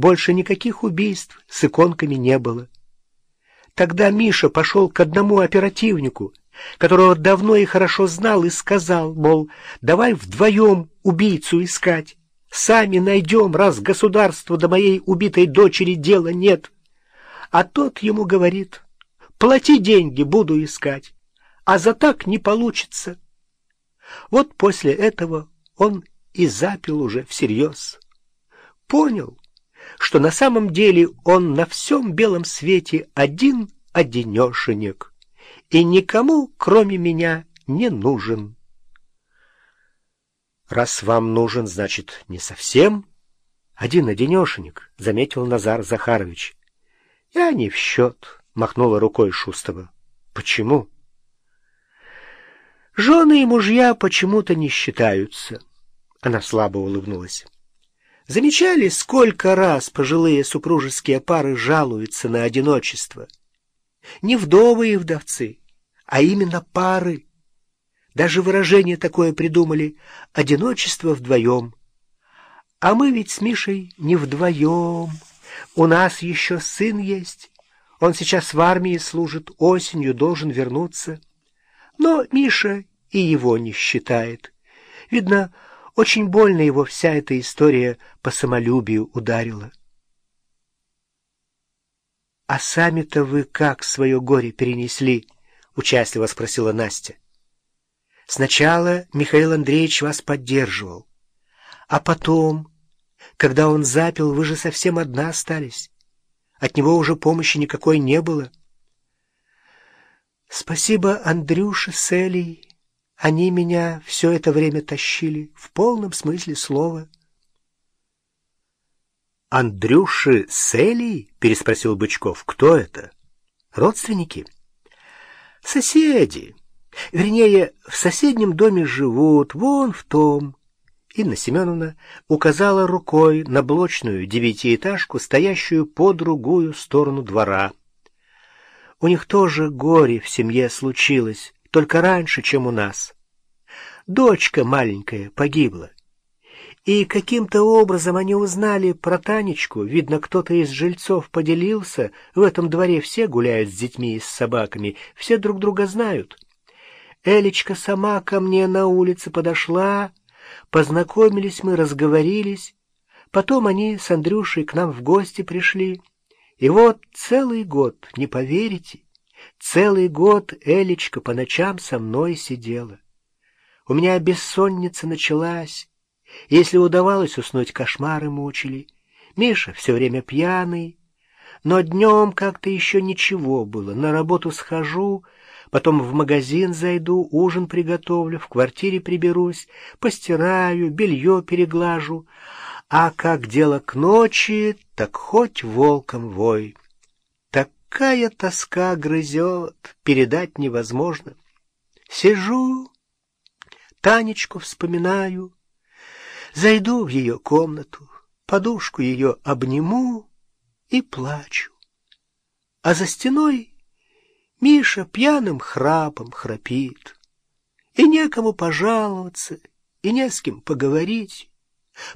Больше никаких убийств с иконками не было. Тогда Миша пошел к одному оперативнику, которого давно и хорошо знал, и сказал, мол, давай вдвоем убийцу искать. Сами найдем, раз государству до моей убитой дочери дела нет. А тот ему говорит, плати деньги, буду искать, а за так не получится. Вот после этого он и запил уже всерьез. Понял, что на самом деле он на всем белом свете один-одинешенек и никому, кроме меня, не нужен. Раз вам нужен, значит, не совсем один-одинешенек, — заметил Назар Захарович. — Я не в счет, — махнула рукой Шустова. — Почему? — Жены и мужья почему-то не считаются. Она слабо улыбнулась. Замечали, сколько раз пожилые супружеские пары жалуются на одиночество? Не вдовы и вдовцы, а именно пары. Даже выражение такое придумали — одиночество вдвоем. А мы ведь с Мишей не вдвоем. У нас еще сын есть. Он сейчас в армии служит, осенью должен вернуться. Но Миша и его не считает. Видно, очень больно его вся эта история по самолюбию ударила. — А сами-то вы как свое горе перенесли? — участливо спросила Настя. — Сначала Михаил Андреевич вас поддерживал, а потом, когда он запил, вы же совсем одна остались. От него уже помощи никакой не было. — Спасибо Андрюше с Элей они меня все это время тащили, в полном смысле слова. «Андрюши с Элей?» — переспросил Бычков. «Кто это?» «Родственники?» «Соседи. Вернее, в соседнем доме живут, вон в том». Инна Семеновна указала рукой на блочную девятиэтажку, стоящую по другую сторону двора. У них тоже горе в семье случилось только раньше, чем у нас. Дочка маленькая погибла. И каким-то образом они узнали про Танечку. Видно, кто-то из жильцов поделился. В этом дворе все гуляют с детьми и с собаками. Все друг друга знают. Элечка сама ко мне на улице подошла. Познакомились мы, разговорились. Потом они с Андрюшей к нам в гости пришли. И вот целый год, не поверите, Целый год Элечка по ночам со мной сидела. У меня бессонница началась. Если удавалось уснуть, кошмары мучили. Миша все время пьяный. Но днем как-то еще ничего было. На работу схожу, потом в магазин зайду, ужин приготовлю, в квартире приберусь, постираю, белье переглажу. А как дело к ночи, так хоть волком вой. Какая тоска грызет, передать невозможно. Сижу, Танечку вспоминаю, зайду в ее комнату, подушку ее обниму и плачу. А за стеной Миша пьяным храпом храпит. И некому пожаловаться, и не с кем поговорить.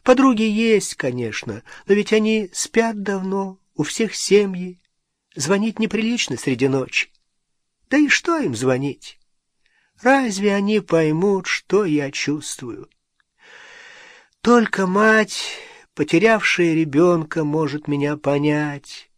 Подруги есть, конечно, но ведь они спят давно, у всех семьи. Звонить неприлично среди ночи. Да и что им звонить? Разве они поймут, что я чувствую? Только мать, потерявшая ребенка, может меня понять.